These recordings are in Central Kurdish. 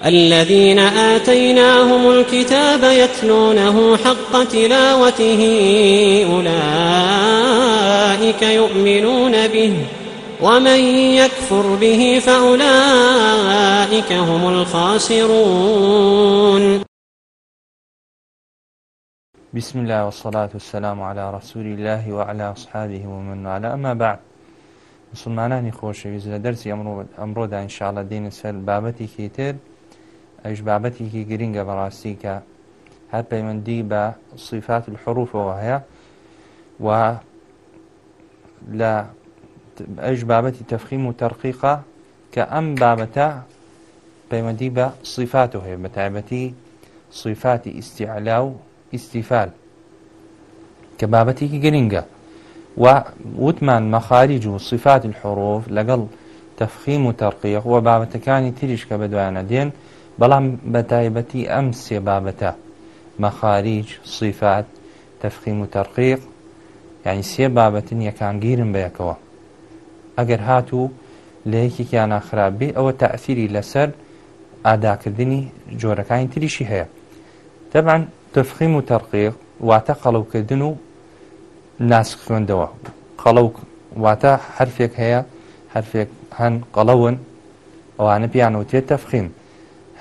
الذين آتيناهم الكتاب يتلونه حق تلاوته أولئك يؤمنون به ومن يكفر به فأولئك هم الخاسرون بسم الله والصلاة والسلام على رسول الله وعلى أصحابه ومن على أما بعد مسلمانانی خۆشەویست لە دەرسی ئەمڕۆ ئەمڕۆدا ئینشاالە دێنە سەر بابەتێکی تر ئەوش بابەتێکی گرینگە بەڕاستی کە هەر پەیوەندی بە سیفات الحروفەوە هەیە و لە ئەش بابەتی تەفخیم و تەرقیقا کە ئەم بابەتە پەیوەندی بە سیفات و هەیە بە تایبەتی سیفاتی ئیسیعلا و ئیسیفال کە بابەتێکی گرینگە و وتمان مەخارج و سیفات الحروف لەگەڵ تەفخیم و تەرقیق و بابەتەکانی تریش کە بەدوایانە دێن بەڵام بەتایبەتی ئەم سێ بابەتە مەخاریج سیفات تەفقیم و تەرقیق یعنی سێ بابەتن یەکانگیرم بەیەکەوە ئەگەر هاتوو لە یەکێکیان ئاخرابێ ئەوە تەعفیری لەسەر ئاداکردنی جۆرەکانی تریشی هەیە دەبان تفخیم و تەرقیق واتە قەڵەوکردن و ناسک خوێندەوە قەڵەوک واتە حرفێک هەیە حرفێک هەن قەڵەون ئەوانە پیانوتێت تەفخیم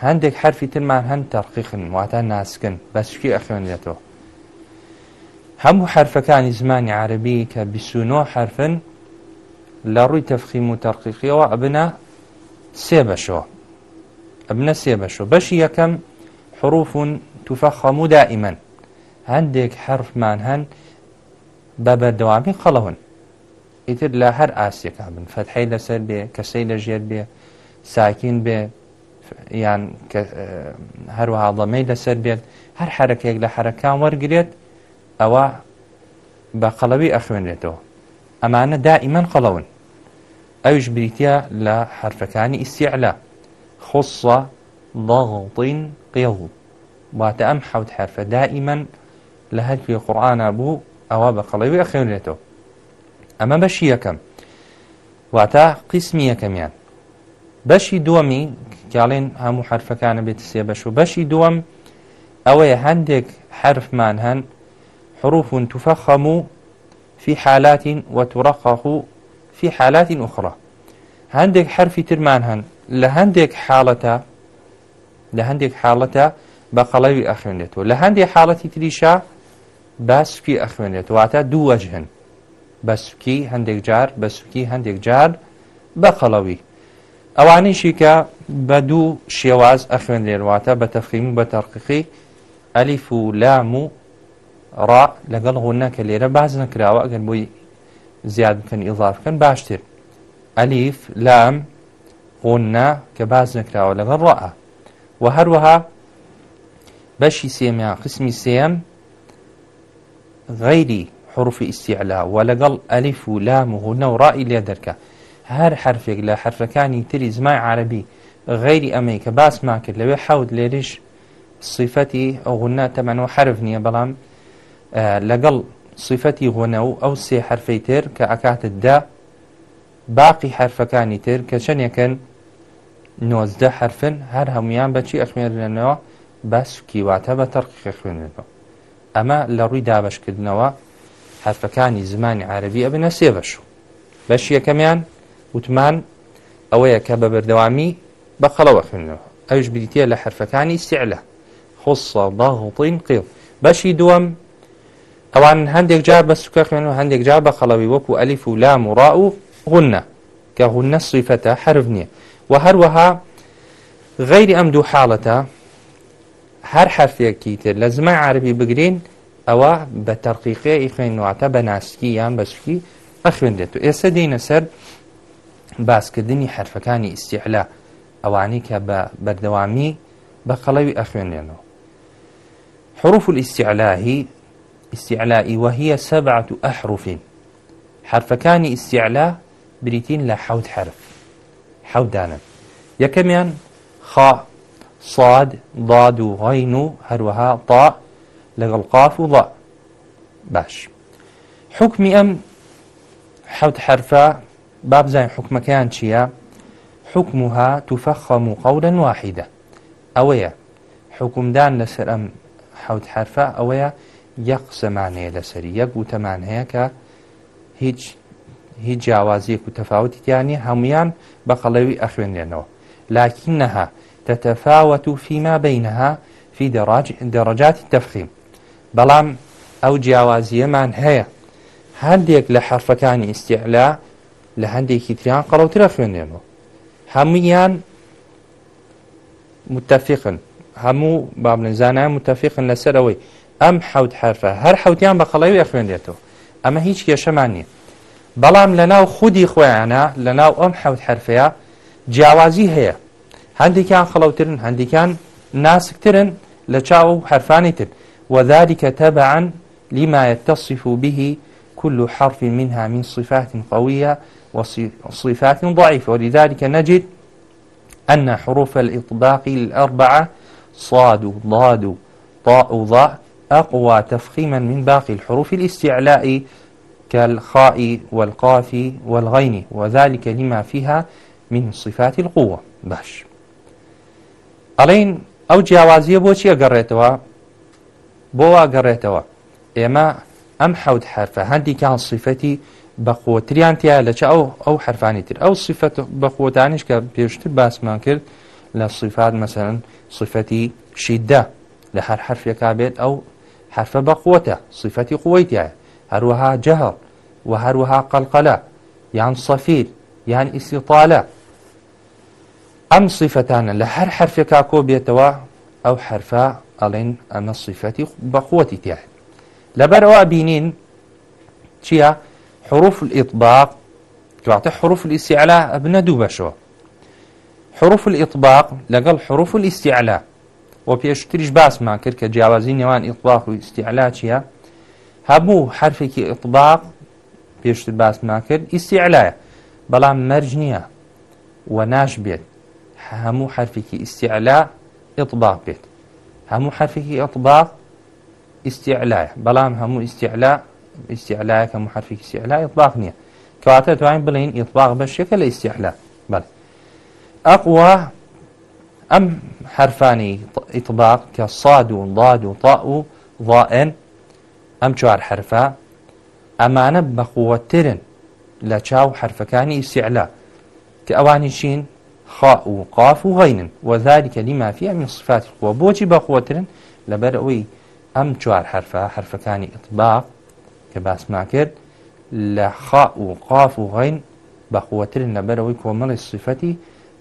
هەندێک حرفی ترمان هەند تەرقیخن واتە ناسکن بەسکی ئەخوێنێتەوە هەموو حرفەکانی زمانی عربی کە بیسونۆ حرفن لە ڕووی تەفخیم و تەرقیقیەوە ئەبنە سێ بەشەوە ئەبنە سێ بەشەوە بەشی یەکەم حروفون توفەخەمو دائیمەن هەندێک حرفمان هەند بە بەردەوامی خەڵەون ئیتر لە هەر ئاسیەکە بن فەتحی لەسەر بێ کەسەی لەژێر بێ ساکین بێ یان هەروەها دەمەی لەسەر بێت هەر حرەکێک لە حرەکان وەرگێت ئەوە بە قەڵەوی ئەخوێنرێتەوە ئەمانە دائیمەن قەڵەون ئەوش بریتیا لە حرفەکانی ئیسیعلا خصە ضغڵین قێڵ واتە ئەم حەوت حرفە دائیمەن لە هەرکوێ قورآانە بوو ئەوە بە قەڵەوی ئەخێنرێتەوە ئەمە بەشی یەکەم واتە قسمی یەکەمیان بەشی دووەمی کاڵێن هەموو حرفەکانە بێت سێ بەش و بەشی دووەم ئەوەیە هەندێک حرفمان هەن حروفون تفخم في حالات وترقق في حالات أخرى هندك حرف ترمان هن لهندك حالتا لهندك حالتا بقلوي أخوانيته لهندك حالتي تريشا بسكي أخوانيته واتا دو وجهن بسكي هندك جار بسكي هندك جار بقلوي ئەوانیشی کە بە دوو شێواز ئەخوێنێنواتە بە تەفخیم و بە تەرقیقی ئەلیف و لام و ڕا لەگەڵ غونە کە لێرە باز نەکراوە ئەگەن بۆی زیاد بکەن ئیڵافکەن باشتر ئەلیف لام غونە کە باز نەکراوە لەگەڵ ڕە و هەروەها بەشی سێمیان قسمی سێم غەیری حروفی ئیسیعلا و لەگەڵ ئەلیف و لام و غونە و ڕای لێ دەرکە هەر حرفێک لە حرفەکانی تری زمای عربی غیری ئەمەی کە باس ماکرد لەوێ حەوت لێریش سیفەتی ئەو غنا تەمەەوە حرف نییە بەڵام لەگەڵ سیفەتی غۆنە و ئەو سێ حرفەی تر کە ئەکاتت دا باقی حرفەکانی تر کە چەندێکن نۆزدە حرفن هەر هەمویان بەچی ئەخمێنرێنەوە بە سوکیواتە بە تەرقیخە خوێنێتەوە ئەمە لە ڕووی دابشکردنەوە حرفەکانی زمانی عربی ئەبنە سێ بەش بەش یەکەمیان وتمان ئەوەیە کە بە بەردەوامی بە خەڵەوە خوێنەوە ئەوش بریتە لە حرفەکانی سیعلە خصە باهڵین قیڵ بەشی دووەم ئەوان هەندێک جار بە سوکە خوێنەوە هەندێک جار بە خەڵەوی وەکو ئەلیف و لام و ڕاء و غونە کە غونە سیفەتە حرف نییە و هەروەها غەیری ئەم دوو حاڵەتە هەر حرفێکی تر لە زمای عربی بگرین ئەوە بە تەرقیقەیە ئیخێنواتە بە ناسکی یان بەسکی ئەخوێندێت و ئێستا دینە سەر باسکردنی حرفەکانی ئیسیحلا ئەوانی کە بە بەردەوامی بە قەڵەوی ئەخوێنێنەوە حروف الاستعلاء استعلاء وهي سبعة أحرف حرف كان استعلاء بريتين لحوت حرف حودانا يكميان خاء صاد ضاد غين هروها طاء لغل قاف ضاء باش حكم أم حوت حرفا بابزای حکمەکەیان چییە؟ حکمها توفەخەم و قەودن واحیدە ئەوەیە حکومدان لەسەر ئەم حوت حرفە ئەوەیە یەق سەمانەیە لەسەری یەک وتەمان هەیە کە هیچ هیچ جیاوازیەک و تەفاوتیتیانی هەمویان بە قەڵەوی ئەخوێنێنەوە لاکینەها تتەفاوت و فیما بینەها فی دەڕجاتی تەفخیم بەڵام ئەو جیاوازیەمان هەیە هەندێک لە حرفەکانی ئیسیعلا لە هەندێکی تریان قەڵەوترە خوێنێنەوە هەمویان متتەفقن هەموو بابلنجانە متتەفقن لەسەرەوەی ئەم حەوت حرفە هەر حەوتیان بە خەڵەوی خوێنێتەوە ئەمە هیچ کێشەمان نیە بەڵام لە ناو خودی خۆیانە لە ناو ئەم حەوت حرفەیە جیاوازی هەیە هەندێکیان خەڵەوترن هەندێکیان ناسکترن لە چاوە و حرفانی تر وەذلكکە تەبعاان لیمایەتەصف به كل حرف منها من صفات قوية وصفات ضعيفة ولذلك نجد أن حروف الإطباق الأربعة صاد ضاد طاء ضاء أقوى تفخيما من باقي الحروف الاستعلاء كالخاء والقاف والغين وذلك لما فيها من صفات القوة باش ئەڵین ئەو جیاوازیە بۆچی ئەگەڕێتەوە بۆ واگەڕێتەوە ئێمە ئەم حەوت حرفە هەندی کان صفەتی بەخۆتریان تیا لە چ ئەو ئەو حرفانی تر ئەو سیفەت بەخۆتانیش کە پێشتر باسمان کرد لە سیفات مەسەرن سیفەتی شیددە لە هەر حرفێکا بێت ئەو حرفە بەخۆتە سیفەتی قوتیایە هەروەها جەهڵ و هەروەها قەلقەلە یان سەفیر یان ئیسیطالە ئەم سیفەتانە لە هەر حرفێکا کۆ بێتەوە ئەو حرفە ئەڵێن ئەمە سیفەتی بەخۆتی تیاە لەبەرەوە بینین چییە؟ حروف الإطباق كواتا حروف الاستعلاء ابن دوبشو حروف الإطباق لقل حروف الاستعلاء وبيشتريش باس ما كركة جاوازين يوان إطباق واستعلاء شيا هبو حرفك إطباق بيشتر باس ما كرد استعلاء بلا مرجنية وناش بيت همو حرفك استعلاء إطباق بيت همو حرفك إطباق استعلاء بلام همو استعلاء ئیسیعلایەکە محرفی کیسیعلا ئطلاق نییە کەواتە توانین بڵین ئطلاق بەشێکە لە ئیسیعلا بەڵێ ئەقوا ئەم حرفانی ئطباق کە ساد و ڵاد و تا و ڵائن ئەم چوار حرفە ئەمانە بەقووەترن لە چاو حرفەکانی ئیسیعلا کە ئەوانی چین خاء و قاف و غینن وەذلكکە لیمافیە من صفات خۆ بۆچی بەخوترن لەبەر ئەوی ئەم چوار حرفە حرفەکانی ئطباق کە باسما کرد لە خا و قاف و غین بەخوەتر لەبەرەوەی کۆمەڵی سفەتی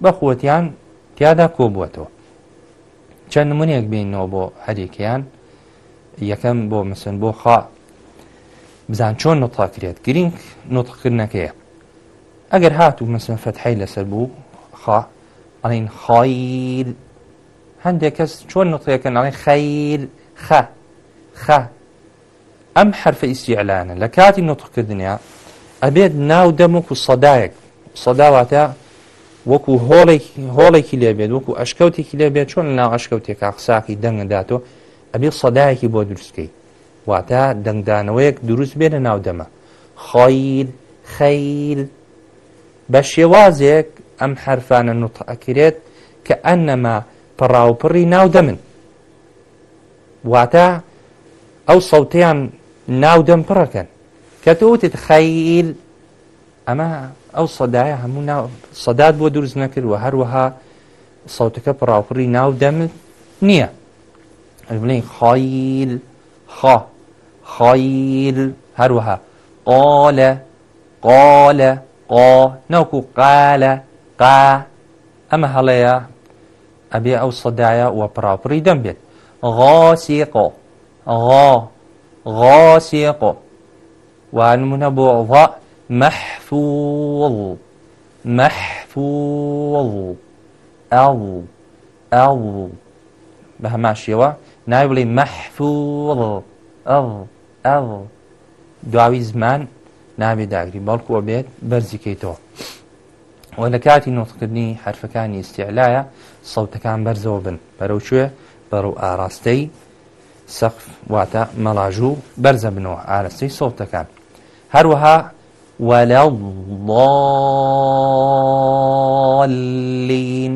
بەخوەتیان تیادا کۆبووەتەوە چەند نمونێک بینەوە بۆ هەرێکیان یەکەم بۆ مسن بۆ خا بزان چۆن نوتاکرێت گرنگ نوتقردنەکەیە ئەگەر هات و مەسن فەتحی لەسەر بوو خا ئەڵین خایر هەندێک کەس چۆن نوتەکەن ئەڵین خەیر خە خە ئەم حرفە ئیسیعلانە لە کاتی نوتخکردنیا ئەبێت ناو دەمک و سەدایەک سەداواتە وەکو هۆڵێکی لێبێت وەکو ئەشکەوتێکی لێبێت چۆن ناو ئەشکەوتێکا قساقی دەنگداتۆ ئەبێ سەدایەکی بۆ دروستکەی واتە دەنگدانەوەیەک دروست بێنە ناو دەمە خۆیل خەیل بە شێوازێک ئەم حرفانە نوتعەکرێت کە ئەنەما پڕاوپڕی ناو دەمن واتە ئەو سەوتیان ناو دەم پڕەکەن کە تۆوتت خەیل ئەمە ئەو سەدایە هەموو سەدات بۆ دروست نەکردوە هەروەها سەوتەکە پراپڕی ناو دەمت نییە بڵین خایل خا خایل هەروەها قالە قالە قا ناوکو قالە قا ئەمە هەڵەیە ئەبێ ئەو سەدایە وە پراپڕی دەم بێت غاسیقۆ غا غاسق وانمونە بۆ ڕا محفوظ محفوظ ئەو ئەو بە هەماشیەوە نای بڵێ مەحفوظ ئەو ئەو دواوی زمان نابێت داگری بەڵکووە بێت بەرزیکەیتەوە وە لە کاتی نوتکردنی حرفەکانی ئستیعلایە سەوتەکان بەرزەوە بن بەرەو شوێ بەرەو ئاراستەی سەقف واتە مەلاژوو بەرزە بنەوە ئارستی سەوتەکان هەروەها وەلەڵین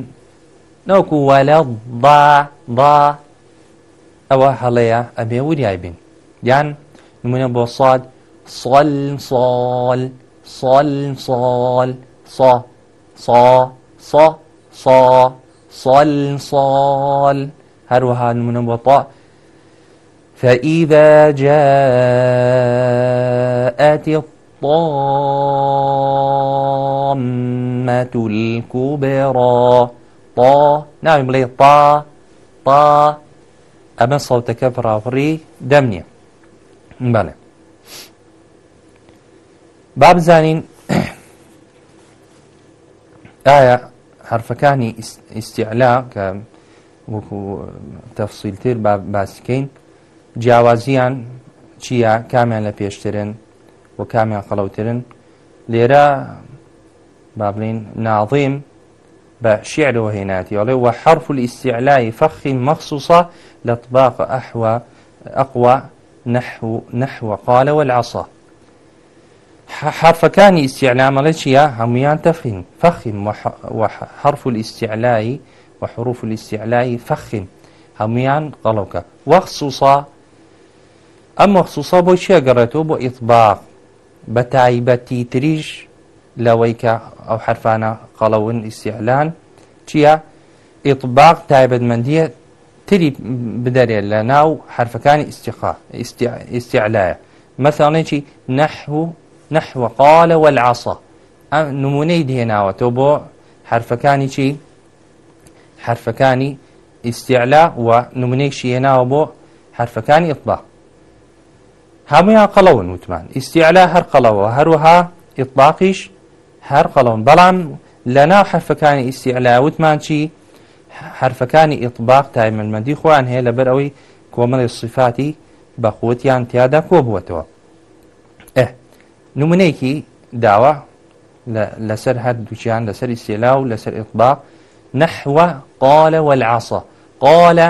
نەوەکو وەلە با با ئەوە هەڵەیە ئەبێ وریای بین یان نمونە بۆ ساد سڵ سڵ سڵ سڵ سا سا سا سا سڵ سڵ هەروەها نمونە بۆ تا فإذا جاءت الطامة الكبرى طا ناوی بڵێ تا تا ئەمە سەوتەکە فراوڕی دەم نییە بەێ با بزانین ئایا حرفەکانی ئیسیعلا کە وەکو تەفسیلتر باسکەین جیاوازیان چییە کامیان لە پێشترن و کامیان قەڵەوترن لێرە بابلین ناظیم بە شیعرەوە هێناتی وڵێ وە حرف ئیسیعلای فەخی مەخصوصە لە طباق ئەحوە ئەقوە نەحوە قالەوە العسا حرفەکانی ئیسیعلامەڵێ چیە هەمویان تەفین فەخیم حرف ئیسیعلایی وحروف ئیسیعلایی فەخیم هەمویان قەڵەوکە وەخصوصە ئەم مەخصوسا بۆ چیە گەڕێتەوە بۆ ئیتباق بە تایبەتی تریش لەوەی کە ئەو حرفانە قەڵەون ئیسیعلان چییە ئیطباق تایبەتمەندیە تری بدەرێت لە ناو حرفەکانی ئیسیعلایە مەساڵێکی نەحو نەحوە قالە وەعااسە ئەم نمونەی دێناوەتەوە بۆ حرفەکانی چی حرفەکانی ئیسیعلا و نمونەیشی هێناوە بۆ حرفەکانی ئیطباق هەمویان قەڵەون وتمان ئیسیعلا هەر قەڵەوە هەروها ئیطلاقیش هەر قەڵەون بەڵام لە ناو حرفەکانی ئیسیعلا وتمان چی حرفەکانی ئیطباق تایمەمەندی خۆیان هەیە لەبەر ئەوەی کۆمەڵی سفاتی بە خۆتیان تیادا کۆ بووەتەوە ئە نمونەیەکی داوە لەسەر هەر دووچیان لەسەر ئیسیلا و لەسەر ئیطباق نەحوە قالە والعاصە قالە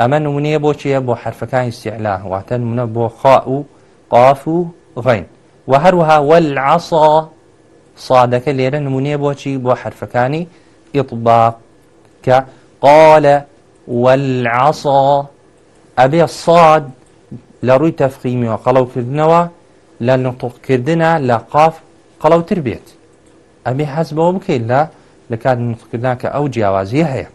ئەمە نمونەیە بۆچیە بۆ حرفەکانی سیعلا واتە نمونە بۆ خا و قاف و غین و هەروها والعصا سادەکە لێرە نمونەیە بۆچی بۆ حرفەکانی ئیطباق کە قالە والعصا ئەبێ ساد لە ڕووی تەفقیمیەوە قەڵەوکردنەوە لە نوتقکردە لە قاف قەڵەوتر بێت ئەمێ حەز بەوە بکەیت لە لە کات نوتکردن کە ئەو جیاوازیە هەیە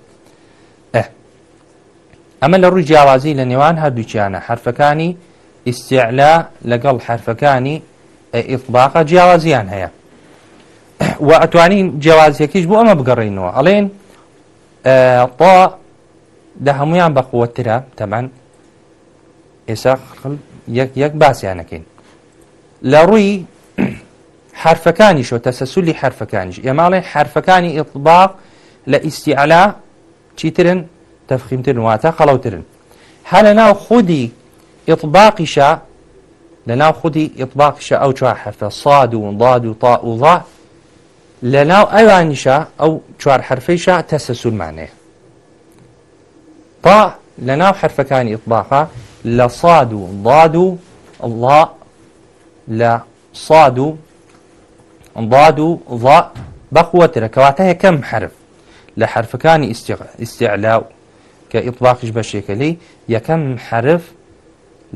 ئەمە لە ڕووی جیاوازی لە نێوان هەردووچیانە حرفەکانی ئیسعلا لەگەڵ حرفەکانی ئیطباقە جیاوازیان هەیە و ئەتوانین جیاوازیەکیش بۆ ئەمە بگەڕینەوە ئەڵێن پۆ دە هەمویان بە قوترە تەمان ئێسا یەک باسییانەکەین لە ڕووی حرفەکانیش و تەسەسولی حرفەکانیش ئێماڵێ حرفەکانی ئیطباق لە ئیسیعلا چیترن تەفخیمترن واتە خەڵەوترن هە لە ناو خودی ئطباقیشە لە ناو خودی ئطباقیشە ئەو چوار حرفە ساد و ضاد و تا وڵا لە ناو ئەوانیشە ئەو چوار حرفەیشە تەسەسوورمانەیە تا لە ناو حرفەکانی ئطباقا لە ساد و ضاد و الله لە ساد و ضاد و ضاء بەخوەترە کەواتە یەکەم حرف لە حرفەکانی استیعلا و کە ئیطلاقیش بەشێکە لی یەکەم حرف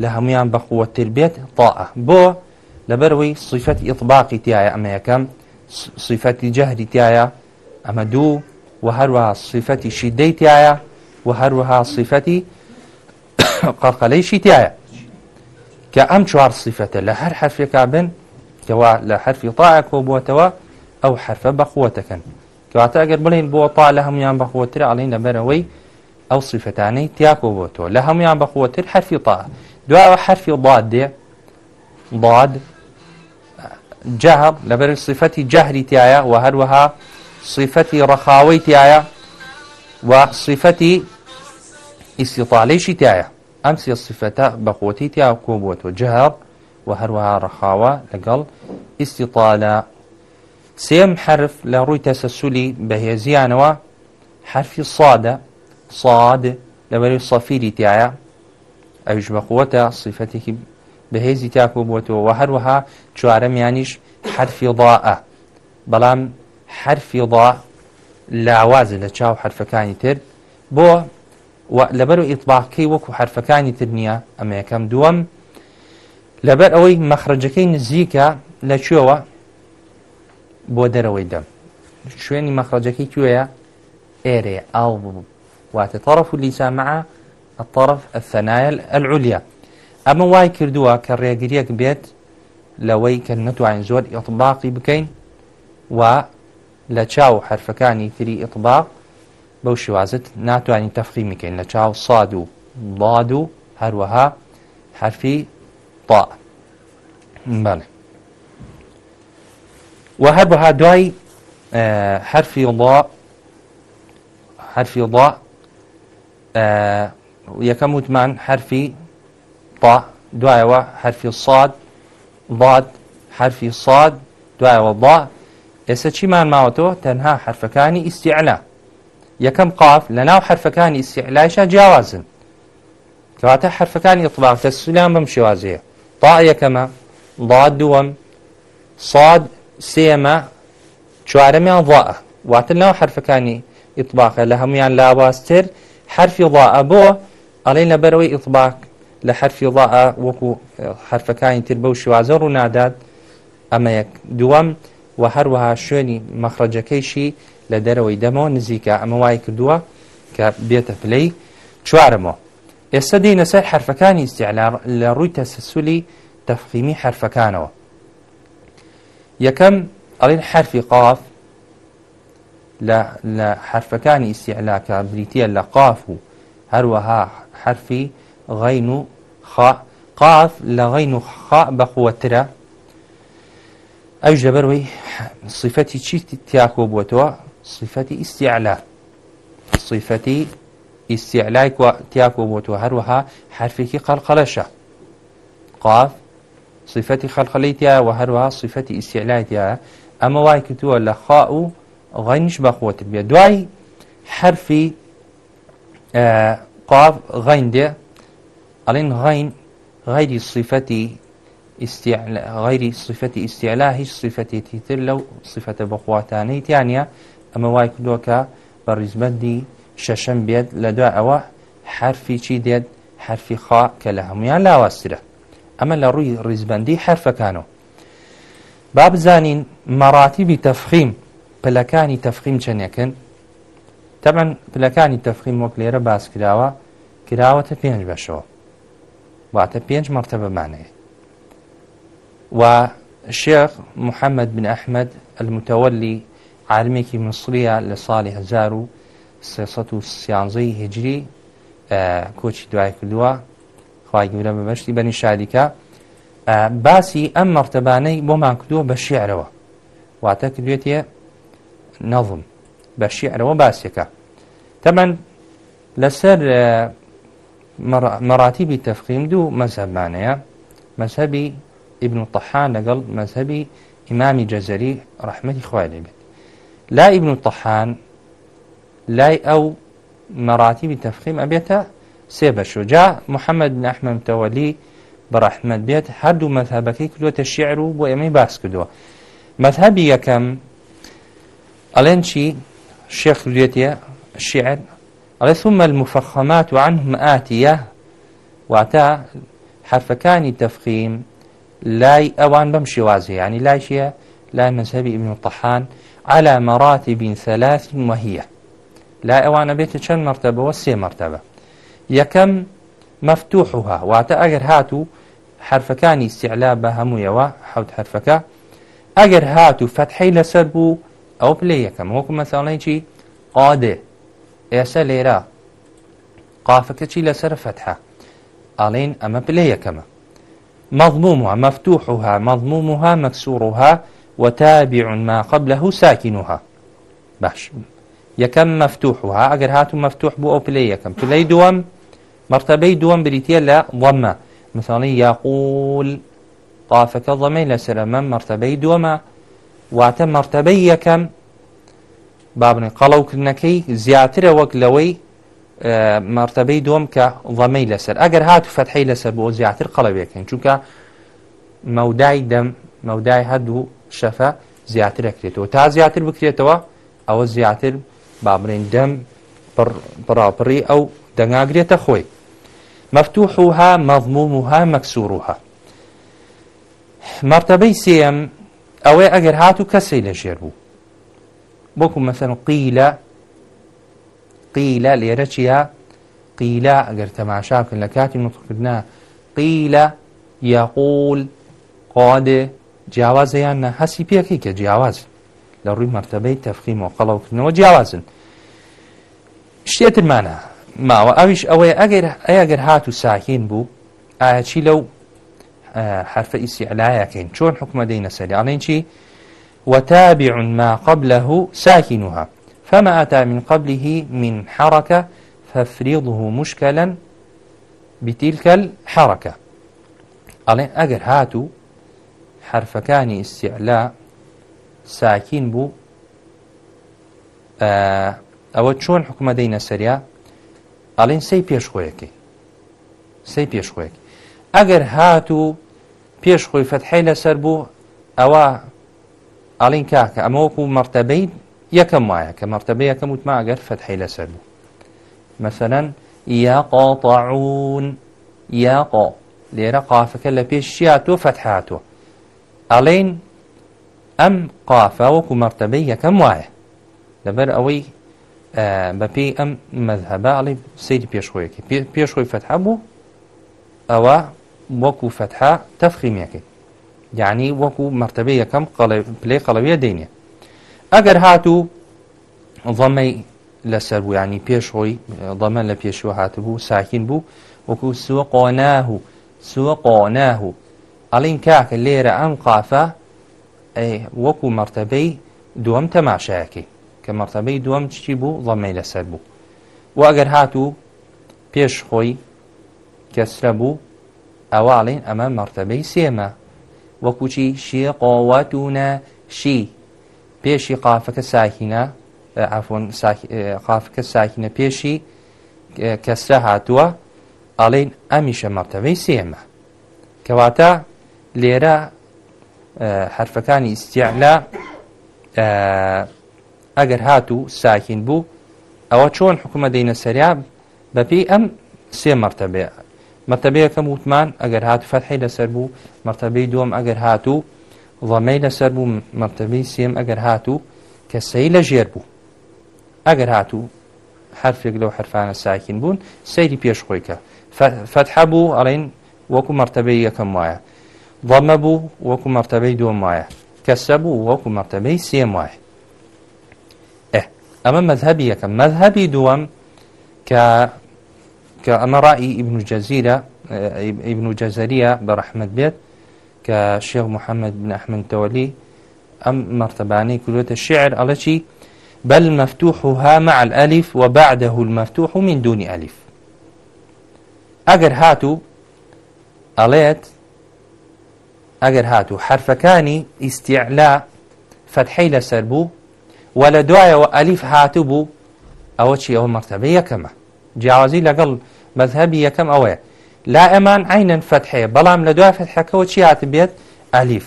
لە هەمویان بەقوەتر بێت تاە بۆ لەبەروەی سیفەت ئیطباقی تایە ئەمە یەکەم سیفەتی جەهری تایە ئەمە دوو و هەروەها سیفەتی شیدەی تایە و هەروەها سیفەتی قەرقەلەی شیتایە کە ئەم چوار سیفەتە لە هەر حرفێکا بن کەوا لە حرفی تاە کۆ بووتەوە ئەو حرفە بەخوەتەکەن کەواتە ئەگەر بڵین بۆ تا لە هەمویان بەخوتر ئاڵین لەبەرەوەی ئەو سیفەتانەی تیاکۆ بۆ تۆ لە هەمویان بەخۆتر حرفی تا دوایەوە حرفی ڵات دێ ڵاد جەهب لەبەر سیفەتی جەهری تایە و هەروەها سیفەتی ڕەخاوەی تایە و سیفەتی ئیسیطالێشی تایە ئەم سێ سیفەتە بەخۆتی تیا کۆ بۆ تۆ جەهب و هەروەها ڕەخاوە لەگەڵ ئیسیطالە سێم حرف لە ڕووی تەسەسولی بەهێزیانەوە حرفی سادە صاد لەوەری سەفیری تایە ئەوش بەقوتە صیفەتێکی بەهێزی تاکۆ بووەوە و هەروەها چوارە میانیش حرفی ضاءە بەڵام حرفی ضا لاوازە لە چاو حرفەکانی تر بۆ لەبەر و ئیطباقەکەی وەکو حرفەکانی تر نییە ئەمە یەکەم دووەم لەبەر ئەوەی مەخرجەکەی نزیکە لەکوێوە بۆ دەرەوەی دەم شوێنی مەخرجەکەی کوێیە ئێرێ ئاو بوو واتە ليس مع الطرف الثنايا العليا ئەمە وای کردووە کە ڕێگریەک بێت لەوەی کە نەتوانین زۆر ئیطباقی بکەین و لە چاو حرفەکانی تری ئیطباق بەو شوازت ناتوانین تەفقی بکەین لە چاو ساد و ڵاد و هەروەها حرفی تا بەڵێ و هەروەها دوای حرفی ڵا حرفی ڵا یەکەم وتمان حرفی با دوایەوە حرفی ساد باد حرفی ساد دوایەوە با ئێستا چیمان ماوەتەوە تەنها حرفەکانی ئیسیعلا یەکەم قاف لە ناو حرفەکانی ئیسیعلایشە جیاوازن کەواتە حرفەکانی ئطلاق کە سولان بەم شێوازەیە تا یەکەمە ضا دووەم ساد سێمە چوارەمیان ضاە واتە ناو حرفەکانی ئطلاقە لە هەمویان لاواازتر حرفی ضاءە بۆ ئەڵێ لە بەرەوەی ئیطباک لە حرفی ضاءە وەکو حرفەکانی تر بەو شوازەر و نادات ئەمە یەک دووەم و هەروەها شوێنی مەخرەجەکەیشی لە دەرەوەی دەمەوە نزیکە ئەمە وای کردووە کە بێتە پلەی چوارمەوە ئێستا دینە سەر حرفەکانی استیعلا لە ڕووی تەسەسولی تەفخیمی حرفەکانەوە یەکەم ئەڵین حرفی قاف لە حرفەکانی ئیسیعلاکە بریتە لە قاف و هەروەها حرفی غەین و قاف لە غەین و خا بەخوەترە ئەو ژەبەرەوەی صیفەتی چیتی تیاکۆ بووتەوە صیفەتی ئیسیعلا صیفەتی ئیسیعلای تیاکۆ بووتەوە هەروەها حرفێکی قەلقەلەشە قاف صیفەتی خەلخەلیتیە و هەروەها صیفەتی ئیسیعلایتیە ئەمە وای کردووە لە خا و غای نیش بەخۆت بێ دوای حرفی قاف غین دێ ئەڵین غین غیری صفەتی غیری صفەتی ئیسیلا هیچ صفەتێتی تر لەو صفەتە بەخواتانەی تیانە ئەمە وای کردوکە بە ڕیزمەندی شەشەم بێت لە دوای ئەوە حرفی چی دێت حرفی خا کە لە هەمویان لاوەسترە ئەمە لە ڕووی ڕیزبندی حرفەکانەوە با بزانین مەڕاتیبی تەفخیم پلەکانی تەفقیم چەندەکەن تەبەن پلەکانی تەفقیم وەک لێرە باس کراوە کراوەتە پێنج بەشەوە واتە پێنج مەرتە بمانەیە و شێخ محەممەد بن ئەحمد المتەوەلی عالمێکی مسریە لە ساڵی 1970 هجری کۆچی دوای کردووە خی گەورە بەبشتی بەنی شاریکە باسی ئەم مەرتەبانەی بۆمان کردووە بە شێعرەوە واتە کردوێتە نەڵم بە شیعرەوە باسیەکە تەمەەن لەسەر مەراتیبی تەفقیم دوو مەزەبانەیە مەسەبی ئیبن تەحان لەگەڵ مەذهبی ئیمامی جەزەری ڕحمەتی خوای لێبێت لا ئیبن تەحان لای ئەو مەراتیبی تەفقیم ئەبێتە سێ بەشو جا محەممەد نەحمەمتەوەلی بەڕەحمەد بێت هەردوو مەذهبەکەی کردوتە شیعر و بۆ ئێمەی باس کردووە مەذهبی یەکەم ئەڵێن چی شێخ لێتە شعر ئەڵێ ثمە المفەخەمات وعنهم ئاتیە واتە حرفەکانی تەفخیم لای ئەوان بەم شێوازە ینی لای شیە لای مەذهبی ابن الطحان على مراتب ثلاث وهي لا ئەوانە بێتە چەند مرتبەوە سێ مرتبە یەکەم مەفتوحها واتە ئەگەر هاتوو حرفەکانی استعلا بە هەموویەوە حوت حرفەکە ئەگەر هاتوو فەتحی لەسەر بوو ئەو پلێ یەکەم وەکو مەساڵێکی قادێ ئێستا لێرە قافەکە چی لەسەر فەتحە ئاڵین ئەمە پلێ یەکەمە مەضمومها مەفتوحها مەضمومها مەکسوورها وتابع ما قبله ساكنها باش یەکەم مەفتوحها ئەگەر هاتو مەفتوح بوو ئەو پلەی یەکەم پلەی دووەم مرتبەی دووەم بریتە لە ضەممە مثاڵی یاقول قافەکە ضەمەی لەسرە مەم مرتبەی دووەمە واتە مەرتەبەی یەکەم بابنێ قەڵەوکردنەکەی زیاترە وەک لەوەی مەرتەبەی دۆم کە ڵەمەی لەسەر ئەگەر هات و فەتحی لەسەر بۆ زیاتر قەڵەوێکن چونکە مەودای دەم مەودای هەردوو شەفە زیاتر ئەکرێتەوە تا زیاتر بکرێتەوە ئەوە زیاتر بابرین دەم پراپڕی ئەو دەناگرێتە خۆی مەفتوحها مەضمومها مەکسوروها مەرتەبەی سم ئەوەی ئەگەر هات و کەسی لەژێر بوو بۆکو مەسەن قیلە قیلە لێرە چیە قیلە ئەگەر تەماشاکن لە کاتی نوتکردنا قیلە یاقول قادێ جیاوازەیانە هەسی پێکی کە جیاواز لە ڕووی مرتبەی تەفخیم و قەڵەوکردنەوە جیاوازن شتێترمانە ماوە ئەویش ئەوەیە ئەگەر ئەگەر هات و ساکین بوو ئایا چی لەو حرفە ئیسیعلایەکەین چۆن حکومە دەینە سەریاڵین چی وتابع ما قبله ساكنها فما أتى من قبله من حركة فافرضه مشكلا بتلك الحركة ألين أجر هاتو حرف كان استعلاء ساكن بو آه ئەوە چۆن حکومە دەینە سەریا ئەڵین سی پێشخۆیەکەی سی پێشخۆیەکی ئەگەر هات و پێش خۆی فەتحی لەسەر بوو ئەوە ئاڵین کاکە ئەمەوەکو مەرتەبەی یەکەم وایە کە مەرتەبە یەکەم وتما ئەگەر فەتحی لەسەر بوو مەسەەن یا قۆتەعون یا قۆ لێرە قافەکە لە پێشیا تۆ فەتحاتوە ئەڵین ئەم قافە وەکو مەرتەبەی یەکەم وایە لەبەر ئەوەی بەپی ئەم مەذهبە ئەڵی سەیری پێشخۆیەکی پێشخۆی فەتح بوو ئەوە وەکو فتحا تەفخیمەکەی یعنی وەکو مەرتبە یەکەم پلەی قەڵەویە دێنێ ئەگەر هاتوو ڵەمەی لەسەر بوو ینی پێشخۆی دەمە لە پێشوە هاتبوو ساکین بوو وەکو سووە قۆناه و سووە قۆناه و ئەڵین کاکە لێرە ئەم قافە وەکو مەرتبەی دووەم تەماشایەکەی کە مەرتبەی دووەم چی بوو ڵەمەی لەسەر بوو و ئەگەر هاتوو پێش خۆی کەسرە بوو ئەواڵین ئەمە مەرتەبەی سێمە وەکوچی شیە قۆواتونە شی پێشی قافەکە ساکینە ئافۆن قافەکە ساکینە پێشی کەسرە هاتووە ئەڵین ئەمیشە مەرتەبەی سێمە کەواتە لێرە حرفەکانی ئیسیعلا ئەگەر هاتوو ساکین بوو ئەوە چۆن حکومە دەینە سەریاب بەپی ئەم سێ مەرتەبێ مەرتبەیەکەم وتمان ئەگەر هات فەرحی لەسەر بوو مەرتبەی دوم ئەگەر هاتوو ڵەمەی لەسەر بوو مەرتبەی سێم ئەگەر هاتوو کە سەی لە ژێر بوو ئەگەر هاتوو حرفێک لەو حرفانە ساکین بوون سەیری پێش خۆیکە فەتح بوو ئەڵین وەکو مەرتبەی یەکەم وایە ضەمە بوو وەکو مەرتبەی دوم وایە کەسە بوو وەکو مەرتبەی سێم وایە ئەمە مەذهبی یەکەم مەذهبی دووەم کە کە ئەمە ڕایی ئیبن و جەزیرە ئیبن و جەزەریە بە ڕەحمد بێت کە شێخ محەممەد بن ئەحمدتەوەلی ئەم مرتبانەی کولوێتە شعر ئەڵەچی بل مفتوحها مع الألف وبعده المفتوح من دون ألف أجر هاتو أليت أجر هاتو حرفكاني استعلاء فتحي لسربو ولا دعاية وألف هاتبو أو شيء أو مرتبة يكما جیاوازی لەگەڵ مەذهبی یەکەم ئەوەیە لا ئەمان عینەن فەتحەیە بەڵام لە دوای فەتحەکەەوە چی هات بێت ئەلیف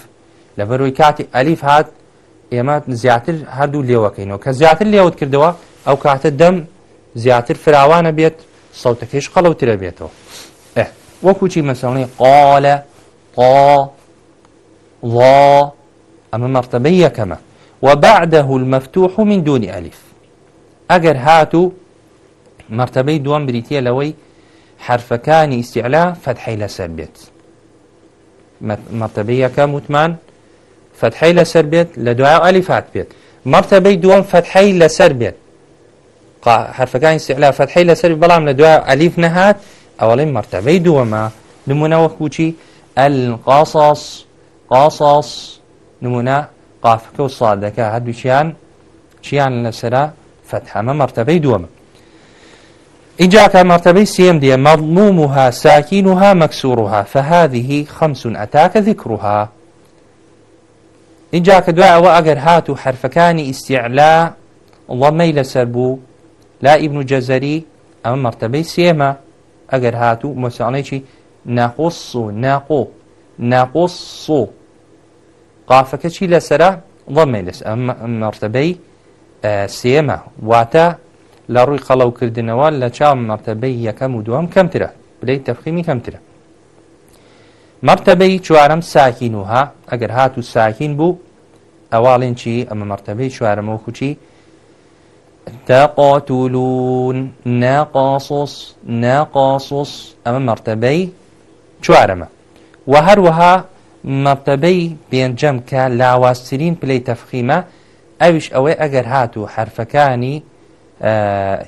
لە بەروی کاتی ئەلیف هات ئێمە زیاتر هەردوو لێوەکەینەوە کە زیاتر لێوت کردەوە ئەو کاتە دەم زیاتر فراوانە بێت سەوتەکەش قەڵەوترە بێتەوە وەکوچی مەسەڵی قالە قا ڵا ئەمە مەرتەبەی یەکەمە وبعده المفتوح من دون ألف ئەگەر هاتو مرتبەی دوم بریتە لەوەی حرفەکانی ئیسیعلا فەتحی لەسەر بێت مرتبەی یەکەم وتمان فەتحی لەسەر بێت لە دوای ئەلیفات بێت مرتبەی دوم فەتحی لەسەر بێت حرفەکانی سیعلا فەتحی لەسەر بەڵام لە دوای ئەلیف نەهات ئەوڵی مرتبەی دووەمە نمونەوە کوچی ئەلقاساس قاساس نمونە قافەکە و سادەکە هەردووچیان چیان لەسرە فەتحەمە مرتبەی دووەمە اینجا کە مەرتبەی سێم دیە مەضمومها ساکینها مەکسوروها فهذه خمس ئەتاکە ذکرها اینجا کە دوای ئەوە ئەگەر هات و حرفەکانی ئیسیعلا ڵەمەی لەسەر بوو لا ئیبن و جەزەری ئەمە مەرتبەی سێمە ئەگەر هات و مۆسیانێکی ناقۆس و ناقۆ ناقۆس و قافەکە چی لەسرە ڵەمەی لەس ئەم مەرتبەی سێمە واتە لە ڕووی قەڵەوکردنەوە لە چاو مەرتەبەی یەکەم و دووەم کەمترە بلەی تەفخیمی کەمترە مەرتەبەی چوارم ساکین وها ئەگەر هات و ساکین بوو ئەواڵێن چی ئەمە مەرتەبەی چوارمەوە خوچی تەقاتولون ناقاسۆس ناقاسۆس ئەمە مەرتەبەی چوارەمە و هەروەها مەرتەبەی پێنجەم کە لاواسترین پلەی تەفخیمە ئەویش ئەوەی ئەگەر هات و حرفەکانی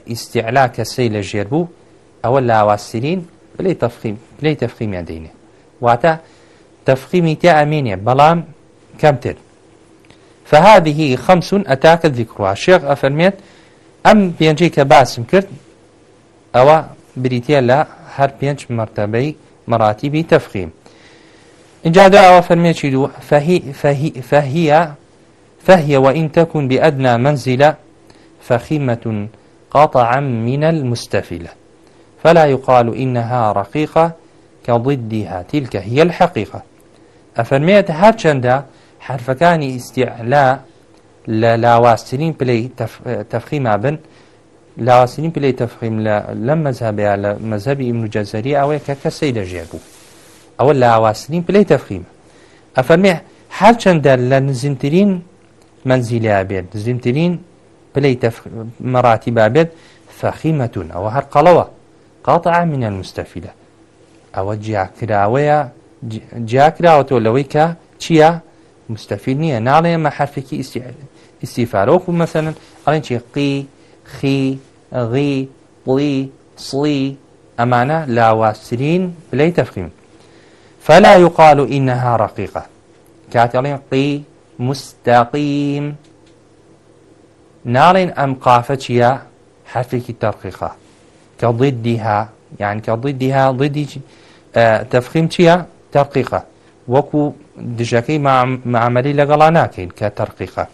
ئیسیعلا کەسەی لە ژێر بوو ئەوە لاواسیرین پلی تەفخیم پلی تەفخیمیان دەینێ واتە تەفخیمی تیا ئەمێنێ بەڵام کەمتر فهذه خمس ئەتاکە ذیکڕوا شێغ ئەفەرمێت ئەم پێنجەی کە باسم کرد ئەوە بریتە لە هەر پێنج مرتبەی مەراتیبی تەفخیم اینجا دا ئەوە فەرمێکی دوو فهیە فهیە وئین تەکون بئدنا منزلە فخيمة قطعا من المستفلة فلا يقال إنها رقيقة كضدها تلك هي الحقيقة ئەفەرمێت هەرچەندە حرفەکانی ئیسیعلا لە لاواسترین پلەی تەفخیما بن لاواسترین پلەی تەفخیم لەم مەذهبەیە لە مەذهبی ئیمنوجەزەری ئەوەیە کە کەسەی دەژێر بوو ئەوە لاواسترین پلەی تەفخیم ئەفەرمێ هەرچەندە لە نزینترین منزیلیا بێت نزینترین بلەی مەڕاتی بابێت فەخیمەتون ئەوە هەر قەڵەوە قاتە منە مستەفیلە ئەوە جیاکراوەیە جیاکراوەتەوە لەوەی کە چییە مستەفیل نییە ناڵێ ئەمە حرفێکی ئیسیفارۆکو مەسەن ئەڵێن چی قی خی غی بڵی سڵی ئەمانە لاواسرین بلەی تەفخیم فلا يقال إنها رقيقة كاتلين قي مستقيم ناڵێن ئەم قافە چییە حرفێکی تەرقیقا کە ضدیها یان کە ضدیها ضدی تەفخیم چییە تەرقیقا وەکو دژەکەی معمەلی لەگەڵا ناکەین کە تەرقیقا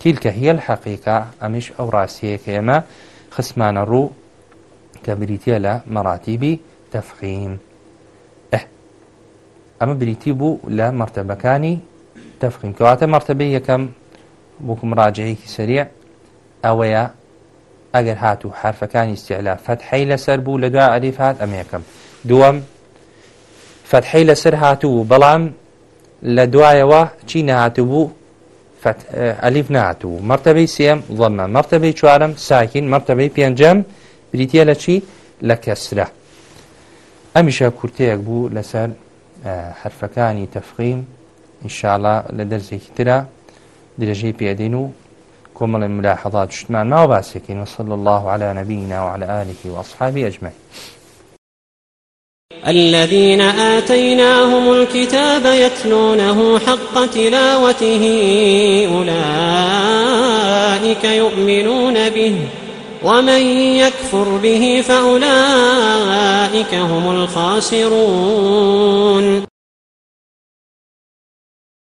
تیلکە هیە الحەقیقا ئەمیش ئەو ڕاستیە کە ئێمە خسمانە ڕوو کە بریتە لە مەڕاتیبی تەفخیم ئەمە بریتی بوو لە مرتبەکانی تەفخیم کەواتە مرتبەی یەکەم بۆکم ڕاجەیەکی سریع ئەوەیە ئەگەر هات و حرفەکانی استعلا فەتحەی لەسەر بوو لە دوای ئەلیف هات ئەمێکم دووەم فەتحەی لەسەر هاتوو بەڵام لە دوایەوە چی نەهاتوو بوو ئەلیف ناتوو مرتبەی سێم ڵەمە مرتبەی چوارم ساکین مرتبەی پێنجەم بریتە لە چی لە کەسرە ئەمیشە کورتەیەک بوو لەسەر حرفەکانی تەفقیم ئینشاءڵە لە دەرزێکی ترە درێژەی پێدەین و كمل ملاحظات شتمان ما وباسكين وصلى الله على نبينا وعلى آله وأصحابه أجمعين الذين آتيناهم الكتاب يتلونه حق تلاوته أولئك يؤمنون به ومن يكفر به فأولئك هم الخاسرون